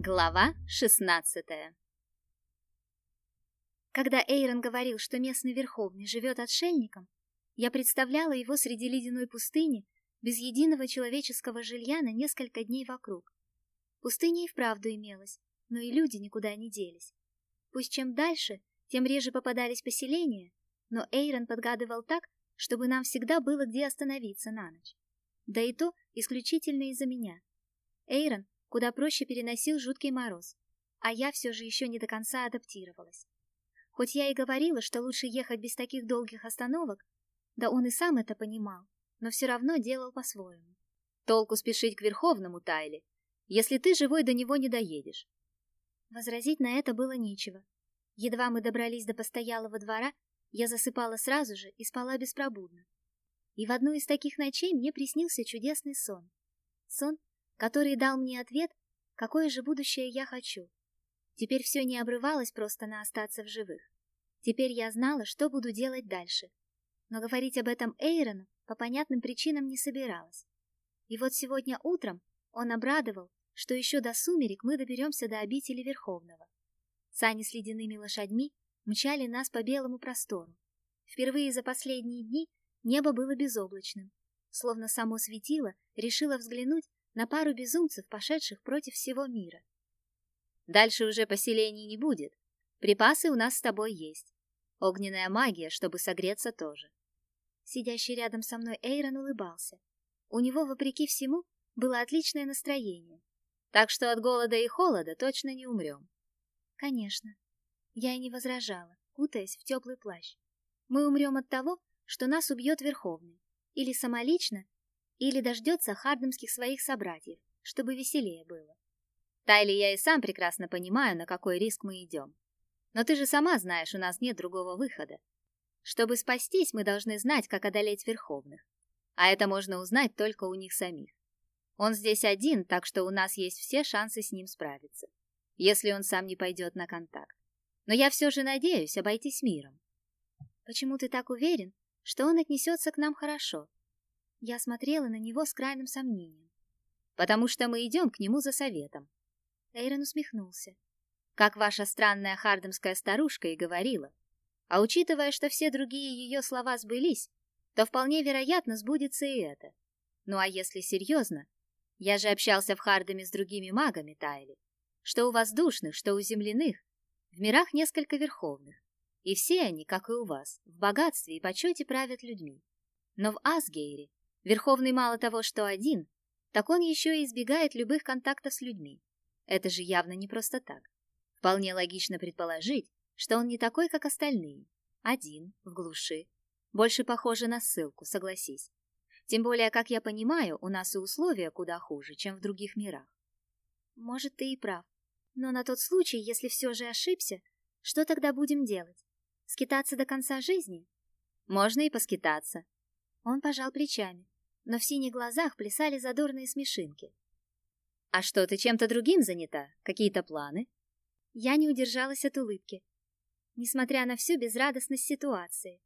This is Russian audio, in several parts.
Глава 16 Когда Эйрон говорил, что местный Верховный живет отшельником, я представляла его среди ледяной пустыни, без единого человеческого жилья на несколько дней вокруг. Пустыня и вправду имелась, но и люди никуда не делись. Пусть чем дальше, тем реже попадались поселения, но Эйрон подгадывал так, чтобы нам всегда было где остановиться на ночь. Да и то исключительно из-за меня. Эйрон куда проще переносил жуткий мороз, а я все же еще не до конца адаптировалась. Хоть я и говорила, что лучше ехать без таких долгих остановок, да он и сам это понимал, но все равно делал по-своему. Толку спешить к Верховному, Тайли, если ты живой до него не доедешь. Возразить на это было нечего. Едва мы добрались до постоялого двора, я засыпала сразу же и спала беспробудно. И в одну из таких ночей мне приснился чудесный сон. Сон, который дал мне ответ, какое же будущее я хочу. Теперь все не обрывалось просто на остаться в живых. Теперь я знала, что буду делать дальше. Но говорить об этом Эйрону по понятным причинам не собиралась. И вот сегодня утром он обрадовал, что еще до сумерек мы доберемся до обители Верховного. Сани с ледяными лошадьми мчали нас по белому простору. Впервые за последние дни небо было безоблачным, словно само светило решило взглянуть на пару безумцев, пошедших против всего мира. Дальше уже поселений не будет. Припасы у нас с тобой есть. Огненная магия, чтобы согреться тоже. Сидящий рядом со мной Эйрон улыбался. У него, вопреки всему, было отличное настроение. Так что от голода и холода точно не умрем. Конечно. Я и не возражала, кутаясь в теплый плащ. Мы умрем от того, что нас убьет Верховный. Или самолично, или дождется хардемских своих собратьев, чтобы веселее было. Тайли, я и сам прекрасно понимаю, на какой риск мы идем. Но ты же сама знаешь, у нас нет другого выхода. Чтобы спастись, мы должны знать, как одолеть Верховных. А это можно узнать только у них самих. Он здесь один, так что у нас есть все шансы с ним справиться, если он сам не пойдет на контакт. Но я все же надеюсь обойтись миром. Почему ты так уверен, что он отнесется к нам хорошо? Я смотрела на него с крайним сомнением. «Потому что мы идем к нему за советом». Эйрон усмехнулся. «Как ваша странная хардемская старушка и говорила. А учитывая, что все другие ее слова сбылись, то вполне вероятно сбудется и это. Ну а если серьезно, я же общался в Хардеме с другими магами Тайли, что у воздушных, что у земляных, в мирах несколько верховных, и все они, как и у вас, в богатстве и почете правят людьми. Но в Асгейре Верховный мало того, что один, так он еще и избегает любых контактов с людьми. Это же явно не просто так. Вполне логично предположить, что он не такой, как остальные. Один, в глуши. Больше похоже на ссылку, согласись. Тем более, как я понимаю, у нас и условия куда хуже, чем в других мирах. Может, ты и прав. Но на тот случай, если все же ошибся, что тогда будем делать? Скитаться до конца жизни? Можно и поскитаться. Он пожал плечами но в синих глазах плясали задорные смешинки. «А что, ты чем-то другим занята? Какие-то планы?» Я не удержалась от улыбки, несмотря на всю безрадостность ситуации.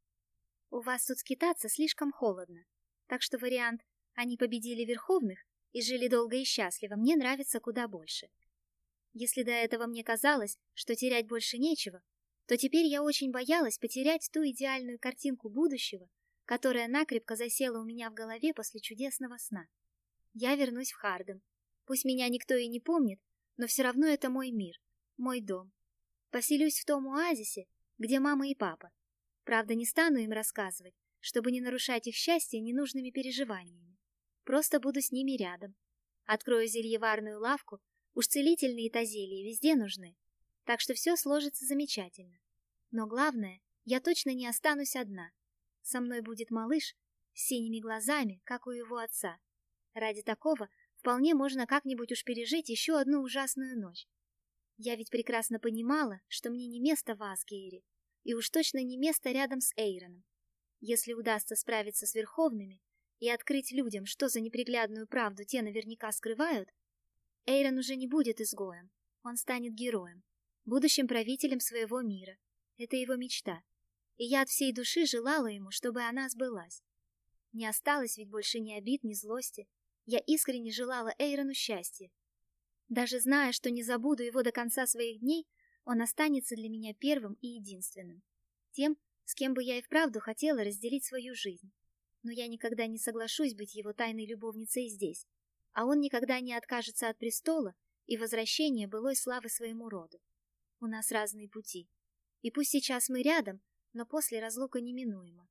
«У вас тут скитаться слишком холодно, так что вариант «они победили Верховных и жили долго и счастливо» мне нравится куда больше. Если до этого мне казалось, что терять больше нечего, то теперь я очень боялась потерять ту идеальную картинку будущего, которая накрепко засела у меня в голове после чудесного сна. Я вернусь в Харден. Пусть меня никто и не помнит, но все равно это мой мир, мой дом. Поселюсь в том оазисе, где мама и папа. Правда, не стану им рассказывать, чтобы не нарушать их счастье ненужными переживаниями. Просто буду с ними рядом. Открою зельеварную лавку, уж целительные-то зелья везде нужны, так что все сложится замечательно. Но главное, я точно не останусь одна — со мной будет малыш с синими глазами, как у его отца. Ради такого вполне можно как-нибудь уж пережить еще одну ужасную ночь. Я ведь прекрасно понимала, что мне не место в Асгейре, и уж точно не место рядом с Эйроном. Если удастся справиться с Верховными и открыть людям, что за неприглядную правду те наверняка скрывают, Эйрон уже не будет изгоем, он станет героем, будущим правителем своего мира. Это его мечта и я от всей души желала ему, чтобы она сбылась. Не осталось ведь больше ни обид, ни злости. Я искренне желала Эйрону счастья. Даже зная, что не забуду его до конца своих дней, он останется для меня первым и единственным. Тем, с кем бы я и вправду хотела разделить свою жизнь. Но я никогда не соглашусь быть его тайной любовницей здесь, а он никогда не откажется от престола и возвращения былой славы своему роду. У нас разные пути. И пусть сейчас мы рядом, но после разлука неминуема.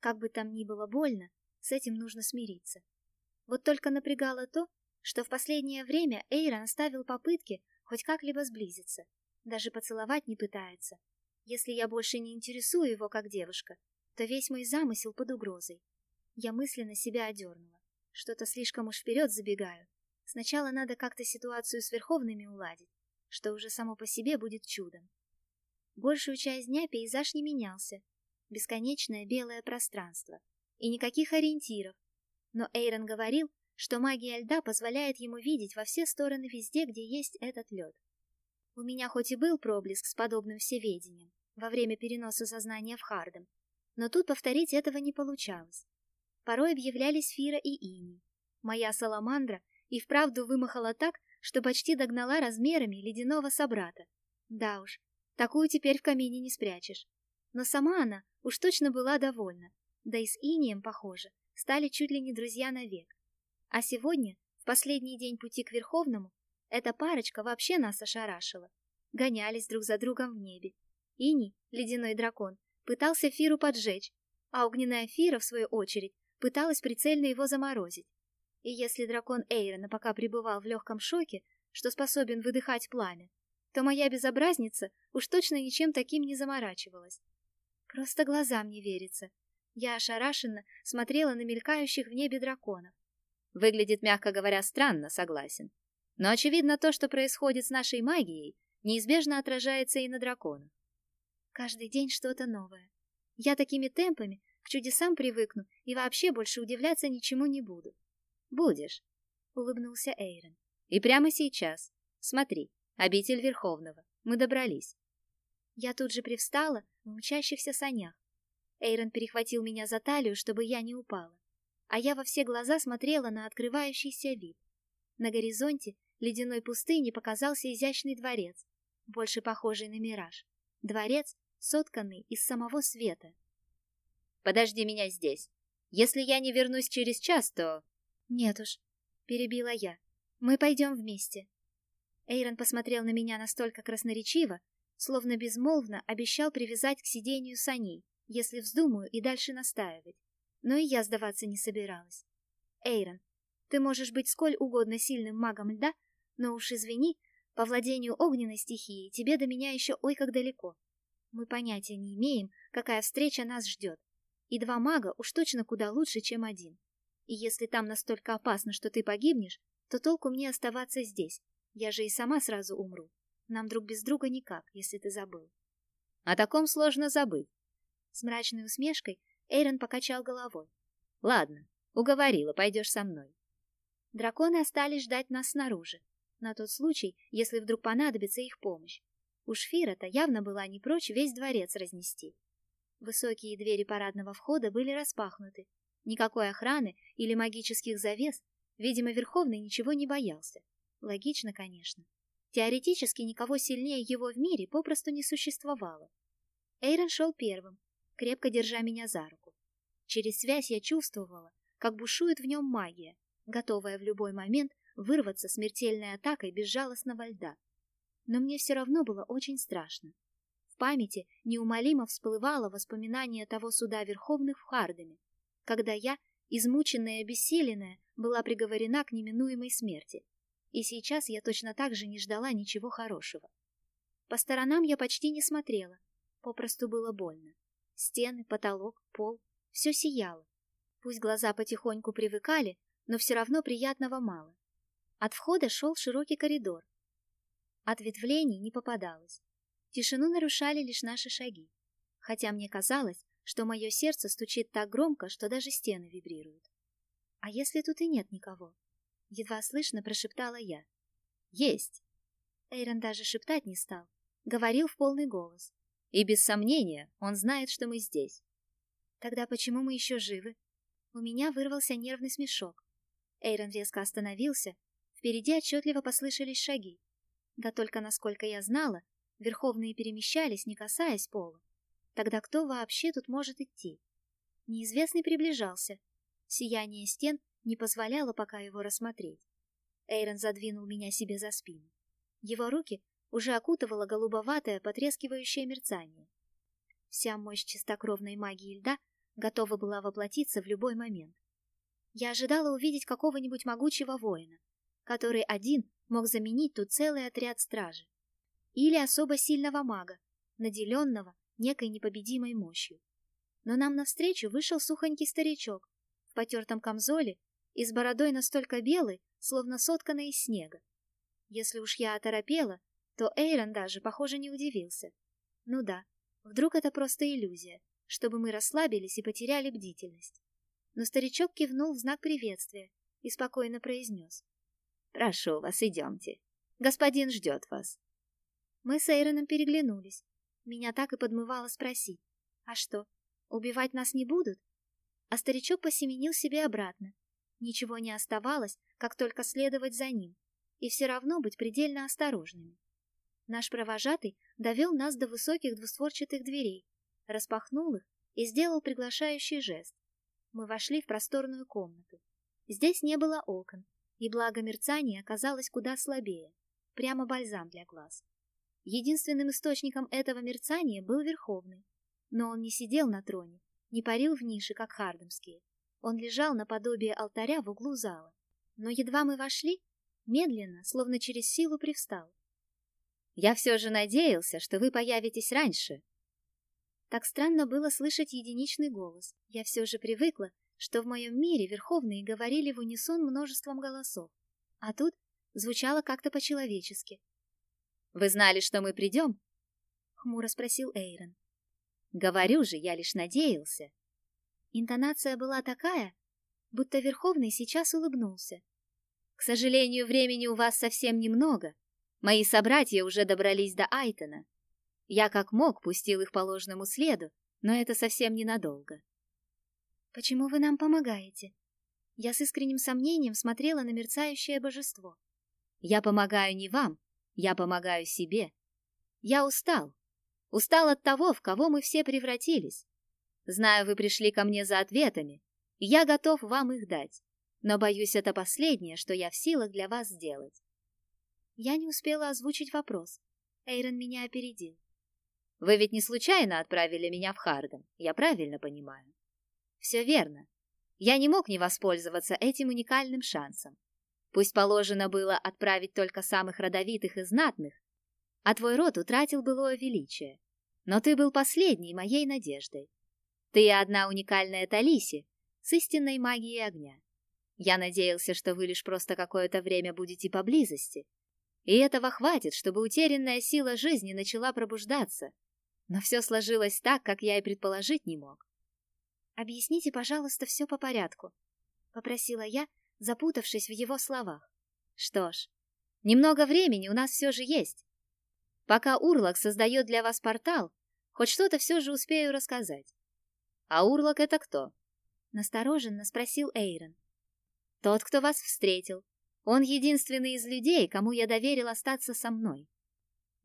Как бы там ни было больно, с этим нужно смириться. Вот только напрягало то, что в последнее время Эйрон оставил попытки хоть как-либо сблизиться, даже поцеловать не пытается. Если я больше не интересую его как девушка, то весь мой замысел под угрозой. Я мысленно себя одернула. Что-то слишком уж вперед забегаю. Сначала надо как-то ситуацию с Верховными уладить, что уже само по себе будет чудом. Большую часть дня пейзаж не менялся. Бесконечное белое пространство. И никаких ориентиров. Но Эйрон говорил, что магия льда позволяет ему видеть во все стороны везде, где есть этот лед. У меня хоть и был проблеск с подобным всеведением во время переноса сознания в Хардем, но тут повторить этого не получалось. Порой объявлялись Фира и Ини. Моя саламандра и вправду вымахала так, что почти догнала размерами ледяного собрата. Да уж, такую теперь в камине не спрячешь. Но сама она уж точно была довольна, да и с Инием, похоже, стали чуть ли не друзья навек. А сегодня, в последний день пути к Верховному, эта парочка вообще нас ошарашила. Гонялись друг за другом в небе. Ини, ледяной дракон, пытался Фиру поджечь, а огненная Фира, в свою очередь, пыталась прицельно его заморозить. И если дракон Эйрона пока пребывал в легком шоке, что способен выдыхать пламя, то моя безобразница уж точно ничем таким не заморачивалась. Просто глазам не верится. Я ошарашенно смотрела на мелькающих в небе драконов. Выглядит, мягко говоря, странно, согласен. Но очевидно, то, что происходит с нашей магией, неизбежно отражается и на драконах. Каждый день что-то новое. Я такими темпами к чудесам привыкну и вообще больше удивляться ничему не буду. Будешь, улыбнулся Эйрон. И прямо сейчас. Смотри, обитель Верховного. Мы добрались. Я тут же привстала в мчащихся санях. Эйрон перехватил меня за талию, чтобы я не упала а я во все глаза смотрела на открывающийся вид. На горизонте ледяной пустыни показался изящный дворец, больше похожий на мираж. Дворец, сотканный из самого света. «Подожди меня здесь. Если я не вернусь через час, то...» «Нет уж», — перебила я. «Мы пойдем вместе». Эйрон посмотрел на меня настолько красноречиво, словно безмолвно обещал привязать к сидению саней, если вздумаю и дальше настаивать. Но и я сдаваться не собиралась. Эйрон, ты можешь быть сколь угодно сильным магом льда, но уж извини, по владению огненной стихией тебе до меня еще ой как далеко. Мы понятия не имеем, какая встреча нас ждет. И два мага уж точно куда лучше, чем один. И если там настолько опасно, что ты погибнешь, то толку мне оставаться здесь. Я же и сама сразу умру. Нам друг без друга никак, если ты забыл. О таком сложно забыть. С мрачной усмешкой Эйрон покачал головой. «Ладно, уговорила, пойдешь со мной». Драконы остались ждать нас снаружи, на тот случай, если вдруг понадобится их помощь. Уж Фира-то явно была не прочь весь дворец разнести. Высокие двери парадного входа были распахнуты. Никакой охраны или магических завес, видимо, Верховный ничего не боялся. Логично, конечно. Теоретически никого сильнее его в мире попросту не существовало. Эйрон шел первым, крепко держа меня за руку. Через связь я чувствовала, как бушует в нем магия, готовая в любой момент вырваться смертельной атакой безжалостного льда. Но мне все равно было очень страшно. В памяти неумолимо всплывало воспоминание того суда Верховных в Хардеме, когда я, измученная и обессиленная, была приговорена к неминуемой смерти. И сейчас я точно так же не ждала ничего хорошего. По сторонам я почти не смотрела, попросту было больно. Стены, потолок, пол — все сияло. Пусть глаза потихоньку привыкали, но все равно приятного мало. От входа шел широкий коридор. Ответвлений не попадалось. Тишину нарушали лишь наши шаги. Хотя мне казалось, что мое сердце стучит так громко, что даже стены вибрируют. «А если тут и нет никого?» Едва слышно прошептала я. «Есть!» Эйрон даже шептать не стал. Говорил в полный голос. И без сомнения он знает, что мы здесь. Тогда почему мы еще живы? У меня вырвался нервный смешок. Эйрон резко остановился, Впереди отчетливо послышались шаги. Да только, насколько я знала, верховные перемещались, не касаясь пола. Тогда кто вообще тут может идти? Неизвестный приближался. Сияние стен не позволяло пока его рассмотреть. Эйрон задвинул меня себе за спину. Его руки уже окутывало голубоватое потрескивающее мерцание. Вся мощь чистокровной магии льда готова была воплотиться в любой момент. Я ожидала увидеть какого-нибудь могучего воина, который один мог заменить тут целый отряд стражи. Или особо сильного мага, наделенного некой непобедимой мощью. Но нам навстречу вышел сухонький старичок в потертом камзоле и с бородой настолько белой, словно сотканной из снега. Если уж я оторопела, то Эйрон даже, похоже, не удивился. Ну да, вдруг это просто иллюзия, чтобы мы расслабились и потеряли бдительность. Но старичок кивнул в знак приветствия и спокойно произнес. «Прошу вас, идемте. Господин ждет вас». Мы с Эйроном переглянулись. Меня так и подмывало спросить. «А что, убивать нас не будут?» А старичок посеменил себе обратно. Ничего не оставалось, как только следовать за ним, и все равно быть предельно осторожными. Наш провожатый довел нас до высоких двустворчатых дверей, распахнул их и сделал приглашающий жест. Мы вошли в просторную комнату. Здесь не было окон, и благо мерцание оказалось куда слабее, прямо бальзам для глаз. Единственным источником этого мерцания был Верховный, но он не сидел на троне, не парил в нише, как хардемские. Он лежал наподобие алтаря в углу зала. Но едва мы вошли, медленно, словно через силу привстал. «Я все же надеялся, что вы появитесь раньше», так странно было слышать единичный голос. Я все же привыкла, что в моем мире верховные говорили в унисон множеством голосов. А тут звучало как-то по-человечески. «Вы знали, что мы придем?» — хмуро спросил Эйрон. «Говорю же, я лишь надеялся». Интонация была такая, будто Верховный сейчас улыбнулся. «К сожалению, времени у вас совсем немного. Мои собратья уже добрались до Айтона. Я как мог пустил их по ложному следу, но это совсем ненадолго. «Почему вы нам помогаете?» Я с искренним сомнением смотрела на мерцающее божество. «Я помогаю не вам, я помогаю себе. Я устал. Устал от того, в кого мы все превратились. Знаю, вы пришли ко мне за ответами, я готов вам их дать. Но, боюсь, это последнее, что я в силах для вас сделать». Я не успела озвучить вопрос. Эйрон меня опередил. Вы ведь не случайно отправили меня в Харден, я правильно понимаю? Все верно. Я не мог не воспользоваться этим уникальным шансом. Пусть положено было отправить только самых родовитых и знатных, а твой род утратил былое величие. Но ты был последней моей надеждой. Ты одна уникальная Талиси с истинной магией огня. Я надеялся, что вы лишь просто какое-то время будете поблизости, и этого хватит, чтобы утерянная сила жизни начала пробуждаться, но все сложилось так, как я и предположить не мог. «Объясните, пожалуйста, все по порядку», — попросила я, запутавшись в его словах. «Что ж, немного времени у нас все же есть. Пока Урлок создает для вас портал, хоть что-то все же успею рассказать. А Урлок это кто?» — настороженно спросил Эйрон. «Тот, кто вас встретил. Он единственный из людей, кому я доверил остаться со мной.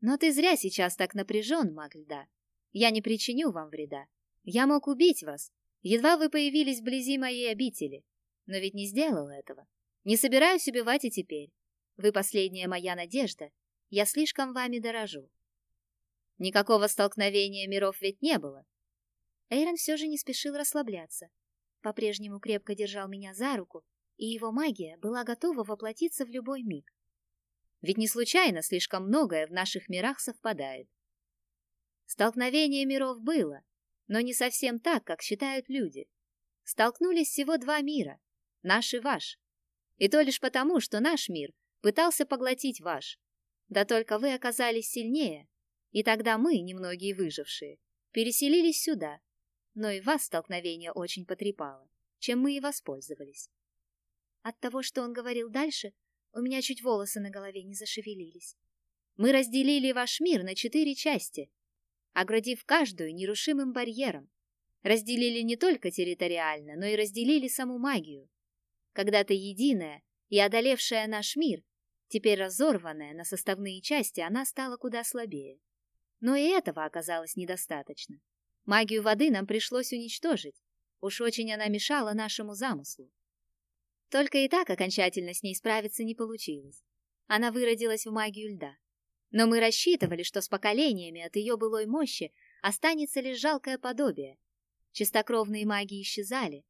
Но ты зря сейчас так напряжен, маг льда. Я не причиню вам вреда. Я мог убить вас, едва вы появились вблизи моей обители, но ведь не сделал этого. Не собираюсь убивать и теперь. Вы последняя моя надежда. Я слишком вами дорожу. Никакого столкновения миров ведь не было. Эйрон все же не спешил расслабляться. По-прежнему крепко держал меня за руку, и его магия была готова воплотиться в любой миг. Ведь не случайно слишком многое в наших мирах совпадает. Столкновение миров было, но не совсем так, как считают люди. Столкнулись всего два мира, наш и ваш. И то лишь потому, что наш мир пытался поглотить ваш. Да только вы оказались сильнее, и тогда мы, немногие выжившие, переселились сюда. Но и вас столкновение очень потрепало, чем мы и воспользовались. От того, что он говорил дальше, у меня чуть волосы на голове не зашевелились. Мы разделили ваш мир на четыре части, оградив каждую нерушимым барьером. Разделили не только территориально, но и разделили саму магию. Когда-то единая, и одолевшая наш мир, теперь разорванная на составные части, она стала куда слабее. Но и этого оказалось недостаточно. Магию воды нам пришлось уничтожить. Уж очень она мешала нашему замыслу. Только и так окончательно с ней справиться не получилось. Она выродилась в магию льда. Но мы рассчитывали, что с поколениями от ее былой мощи останется лишь жалкое подобие. Чистокровные маги исчезали.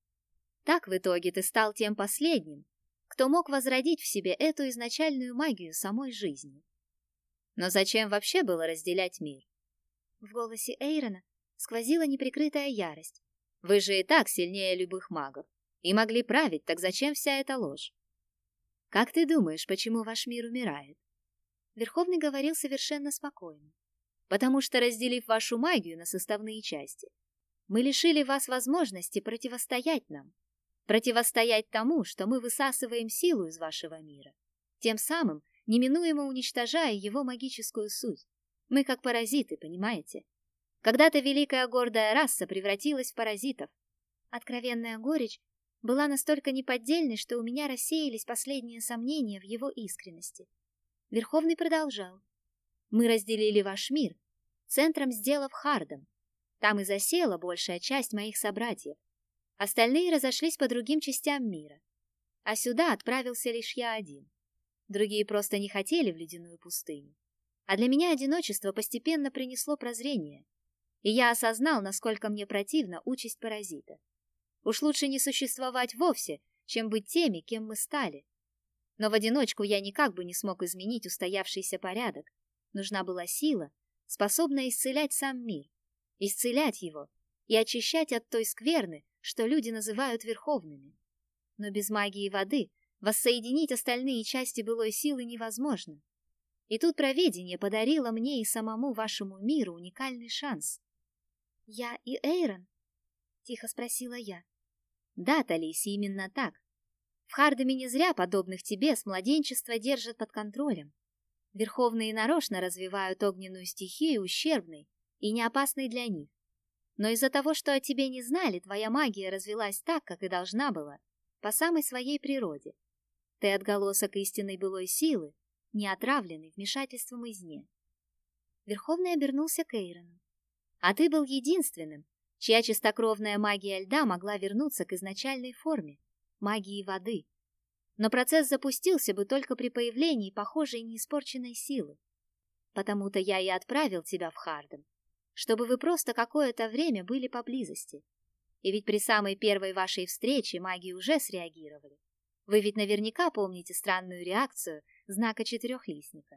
Так в итоге ты стал тем последним, кто мог возродить в себе эту изначальную магию самой жизни. Но зачем вообще было разделять мир? В голосе Эйрона сквозила неприкрытая ярость. Вы же и так сильнее любых магов. И могли править, так зачем вся эта ложь? Как ты думаешь, почему ваш мир умирает? Верховный говорил совершенно спокойно. Потому что, разделив вашу магию на составные части, мы лишили вас возможности противостоять нам, противостоять тому, что мы высасываем силу из вашего мира, тем самым неминуемо уничтожая его магическую суть. Мы как паразиты, понимаете? Когда-то великая гордая раса превратилась в паразитов. Откровенная горечь была настолько неподдельной, что у меня рассеялись последние сомнения в его искренности. Верховный продолжал. «Мы разделили ваш мир, центром сделав Хардом. Там и засела большая часть моих собратьев. Остальные разошлись по другим частям мира. А сюда отправился лишь я один. Другие просто не хотели в ледяную пустыню. А для меня одиночество постепенно принесло прозрение, и я осознал, насколько мне противна участь паразита. Уж лучше не существовать вовсе, чем быть теми, кем мы стали. Но в одиночку я никак бы не смог изменить устоявшийся порядок. Нужна была сила, способная исцелять сам мир, исцелять его и очищать от той скверны, что люди называют верховными. Но без магии воды воссоединить остальные части былой силы невозможно. И тут провидение подарило мне и самому вашему миру уникальный шанс. «Я и Эйрон?» — тихо спросила я. «Да, Талиси, именно так. В Хардаме не зря подобных тебе с младенчества держат под контролем. Верховные нарочно развивают огненную стихию ущербной и неопасной для них. Но из-за того, что о тебе не знали, твоя магия развилась так, как и должна была, по самой своей природе. Ты отголосок истинной былой силы, не отравленный вмешательством извне. Верховный обернулся к Эйрону. А ты был единственным, чья чистокровная магия льда могла вернуться к изначальной форме, магии воды. Но процесс запустился бы только при появлении похожей неиспорченной силы. Потому-то я и отправил тебя в Харден, чтобы вы просто какое-то время были поблизости. И ведь при самой первой вашей встрече маги уже среагировали. Вы ведь наверняка помните странную реакцию знака четырехлистника.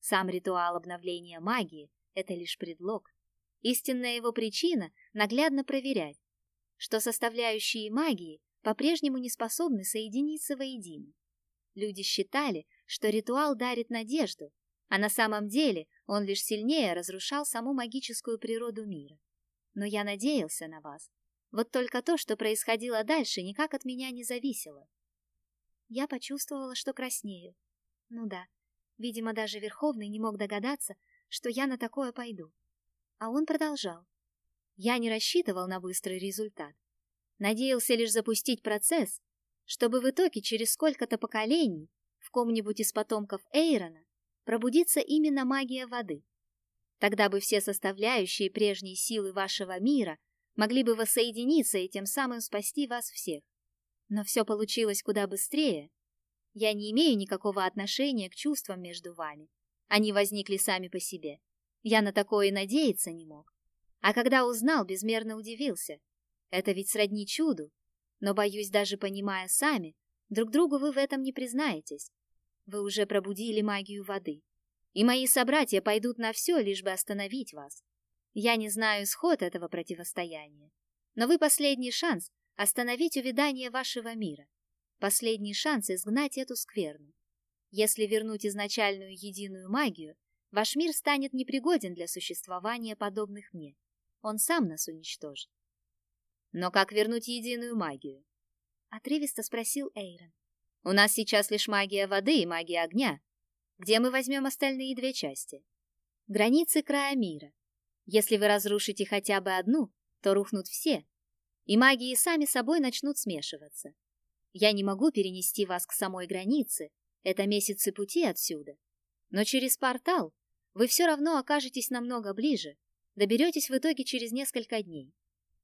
Сам ритуал обновления магии — это лишь предлог. Истинная его причина — наглядно проверять, что составляющие магии по-прежнему не способны соединиться воедино. Люди считали, что ритуал дарит надежду, а на самом деле он лишь сильнее разрушал саму магическую природу мира. Но я надеялся на вас. Вот только то, что происходило дальше, никак от меня не зависело. Я почувствовала, что краснею. Ну да, видимо, даже Верховный не мог догадаться, что я на такое пойду. А он продолжал. Я не рассчитывал на быстрый результат. Надеялся лишь запустить процесс, чтобы в итоге через сколько-то поколений в ком-нибудь из потомков Эйрона пробудится именно магия воды. Тогда бы все составляющие прежней силы вашего мира могли бы воссоединиться и тем самым спасти вас всех. Но все получилось куда быстрее. Я не имею никакого отношения к чувствам между вами. Они возникли сами по себе. Я на такое надеяться не мог. А когда узнал, безмерно удивился. Это ведь сродни чуду. Но, боюсь, даже понимая сами, друг другу вы в этом не признаетесь. Вы уже пробудили магию воды. И мои собратья пойдут на все, лишь бы остановить вас. Я не знаю исход этого противостояния. Но вы последний шанс остановить увядание вашего мира. Последний шанс изгнать эту скверну. Если вернуть изначальную единую магию, ваш мир станет непригоден для существования подобных мне. Он сам нас уничтожит. Но как вернуть единую магию? Отрывисто спросил Эйрон. У нас сейчас лишь магия воды и магия огня. Где мы возьмем остальные две части? Границы края мира. Если вы разрушите хотя бы одну, то рухнут все, и магии сами собой начнут смешиваться. Я не могу перенести вас к самой границе, это месяцы пути отсюда. Но через портал вы все равно окажетесь намного ближе, доберетесь в итоге через несколько дней.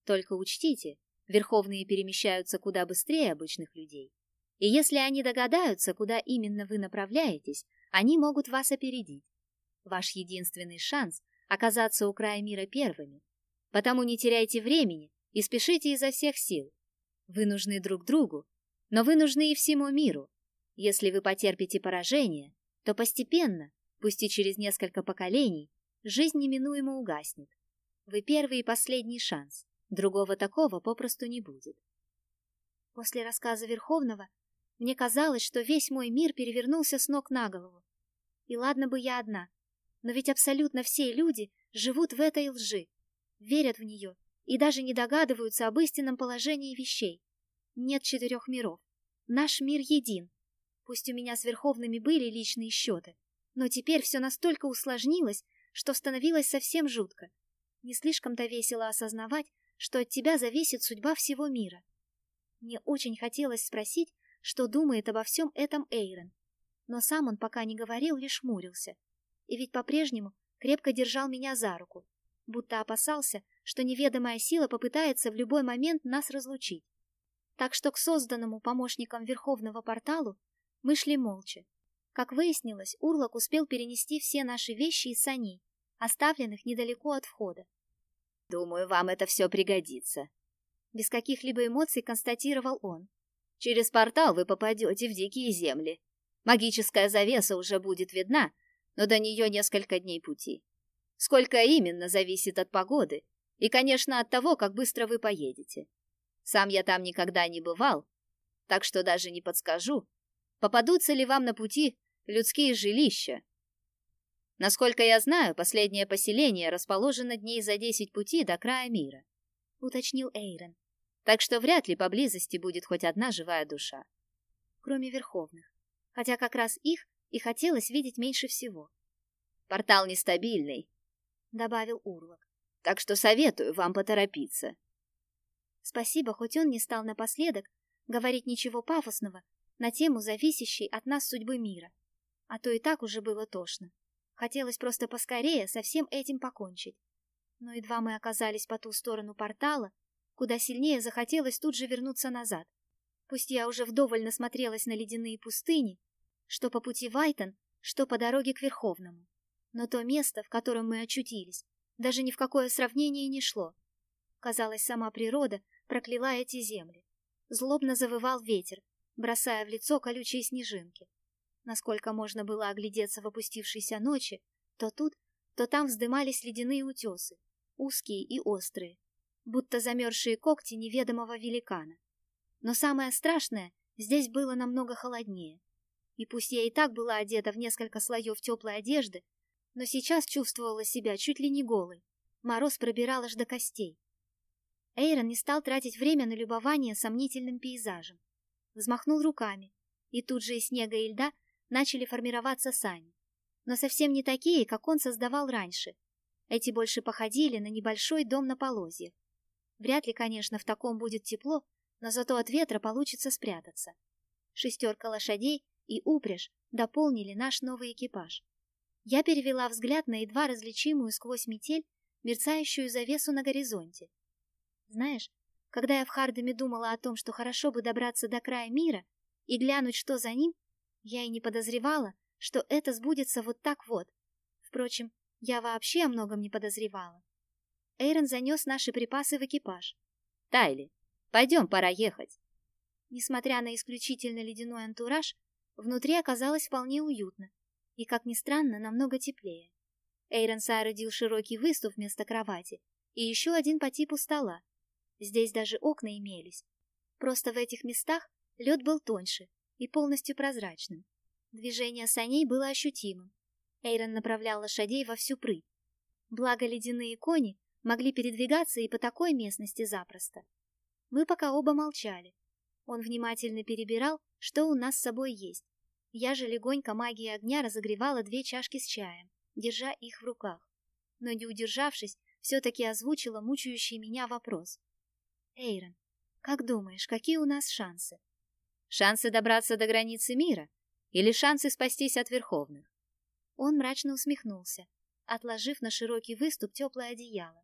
Только учтите, верховные перемещаются куда быстрее обычных людей. И если они догадаются, куда именно вы направляетесь, они могут вас опередить. Ваш единственный шанс — оказаться у края мира первыми. Потому не теряйте времени и спешите изо всех сил. Вы нужны друг другу, но вы нужны и всему миру. Если вы потерпите поражение, то постепенно, пусть и через несколько поколений, жизнь неминуемо угаснет. Вы первый и последний шанс. Другого такого попросту не будет. После рассказа Верховного мне казалось, что весь мой мир перевернулся с ног на голову. И ладно бы я одна, но ведь абсолютно все люди живут в этой лжи, верят в нее и даже не догадываются об истинном положении вещей. Нет четырех миров. Наш мир един. Пусть у меня с Верховными были личные счеты, но теперь все настолько усложнилось, что становилось совсем жутко. Не слишком-то весело осознавать, что от тебя зависит судьба всего мира. Мне очень хотелось спросить, что думает обо всем этом Эйрон. Но сам он пока не говорил, лишь мурился. И ведь по-прежнему крепко держал меня за руку, будто опасался, что неведомая сила попытается в любой момент нас разлучить. Так что к созданному помощникам Верховного порталу мы шли молча. Как выяснилось, Урлок успел перенести все наши вещи из саней, оставленных недалеко от входа. «Думаю, вам это все пригодится», — без каких-либо эмоций констатировал он. Через портал вы попадете в дикие земли. Магическая завеса уже будет видна, но до нее несколько дней пути. Сколько именно, зависит от погоды и, конечно, от того, как быстро вы поедете. Сам я там никогда не бывал, так что даже не подскажу, попадутся ли вам на пути людские жилища. Насколько я знаю, последнее поселение расположено дней за десять пути до края мира, — уточнил Эйрон так что вряд ли поблизости будет хоть одна живая душа. Кроме Верховных, хотя как раз их и хотелось видеть меньше всего. «Портал нестабильный», — добавил Урлок, «так что советую вам поторопиться». Спасибо, хоть он не стал напоследок говорить ничего пафосного на тему зависящей от нас судьбы мира. А то и так уже было тошно. Хотелось просто поскорее со всем этим покончить. Но едва мы оказались по ту сторону портала, куда сильнее захотелось тут же вернуться назад. Пусть я уже вдоволь насмотрелась на ледяные пустыни, что по пути в Айтон, что по дороге к Верховному. Но то место, в котором мы очутились, даже ни в какое сравнение не шло. Казалось, сама природа прокляла эти земли. Злобно завывал ветер, бросая в лицо колючие снежинки. Насколько можно было оглядеться в опустившейся ночи, то тут, то там вздымались ледяные утесы, узкие и острые, будто замерзшие когти неведомого великана. Но самое страшное, здесь было намного холоднее. И пусть я и так была одета в несколько слоев теплой одежды, но сейчас чувствовала себя чуть ли не голой. Мороз пробирал аж до костей. Эйрон не стал тратить время на любование сомнительным пейзажем. Взмахнул руками, и тут же из снега и льда начали формироваться сани. Но совсем не такие, как он создавал раньше. Эти больше походили на небольшой дом на полозьях. Вряд ли, конечно, в таком будет тепло, но зато от ветра получится спрятаться. Шестерка лошадей и упряжь дополнили наш новый экипаж. Я перевела взгляд на едва различимую сквозь метель мерцающую завесу на горизонте. Знаешь, когда я в Хардеме думала о том, что хорошо бы добраться до края мира и глянуть, что за ним, я и не подозревала, что это сбудется вот так вот. Впрочем, я вообще о многом не подозревала. Эйрон занес наши припасы в экипаж. «Тайли, пойдем, пора ехать». Несмотря на исключительно ледяной антураж, внутри оказалось вполне уютно и, как ни странно, намного теплее. Эйрон соорудил широкий выступ вместо кровати и еще один по типу стола. Здесь даже окна имелись. Просто в этих местах лед был тоньше и полностью прозрачным. Движение саней было ощутимым. Эйрон направлял лошадей во всю прыть. Благо ледяные кони могли передвигаться и по такой местности запросто. Мы пока оба молчали. Он внимательно перебирал, что у нас с собой есть. Я же легонько магией огня разогревала две чашки с чаем, держа их в руках. Но не удержавшись, все-таки озвучила мучающий меня вопрос. «Эйрон, как думаешь, какие у нас шансы?» Шансы добраться до границы мира или шансы спастись от верховных? Он мрачно усмехнулся, отложив на широкий выступ теплое одеяло.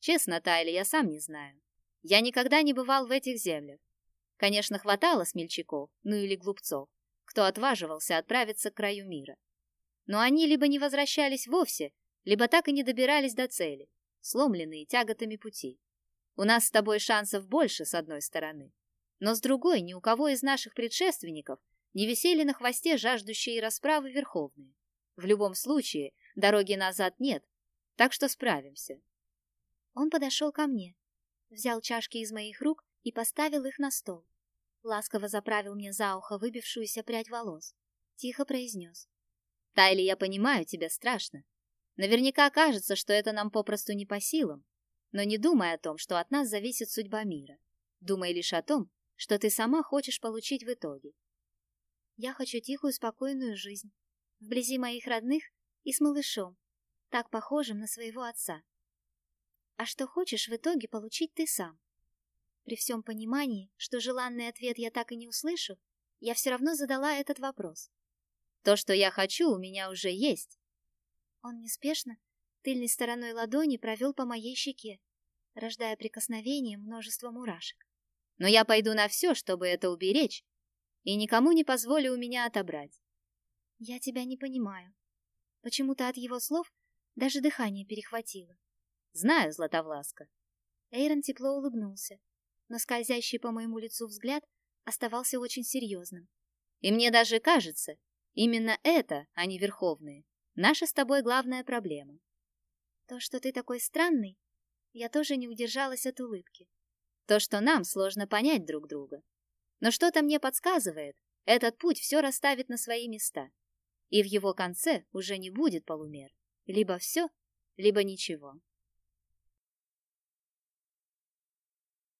Честно, Тайли, я сам не знаю. Я никогда не бывал в этих землях. Конечно, хватало смельчаков, ну или глупцов, кто отваживался отправиться к краю мира. Но они либо не возвращались вовсе, либо так и не добирались до цели, сломленные тяготами пути. У нас с тобой шансов больше, с одной стороны. Но с другой, ни у кого из наших предшественников не висели на хвосте жаждущие расправы верховные. В любом случае, дороги назад нет, так что справимся. Он подошел ко мне, взял чашки из моих рук и поставил их на стол. Ласково заправил мне за ухо выбившуюся прядь волос. Тихо произнес. «Тайли, я понимаю, тебе страшно. Наверняка кажется, что это нам попросту не по силам. Но не думай о том, что от нас зависит судьба мира. Думай лишь о том, что ты сама хочешь получить в итоге. Я хочу тихую, спокойную жизнь, вблизи моих родных и с малышом, так похожим на своего отца. А что хочешь в итоге получить ты сам? При всем понимании, что желанный ответ я так и не услышу, я все равно задала этот вопрос. То, что я хочу, у меня уже есть. Он неспешно, тыльной стороной ладони провел по моей щеке, рождая прикосновением множество мурашек но я пойду на все, чтобы это уберечь, и никому не позволю у меня отобрать. Я тебя не понимаю. Почему-то от его слов даже дыхание перехватило. Знаю, Златовласка. Эйрон тепло улыбнулся, но скользящий по моему лицу взгляд оставался очень серьезным. И мне даже кажется, именно это, а не верховные, наша с тобой главная проблема. То, что ты такой странный, я тоже не удержалась от улыбки. То, что нам сложно понять друг друга. Но что-то мне подсказывает, этот путь все расставит на свои места. И в его конце уже не будет полумер. Либо все, либо ничего.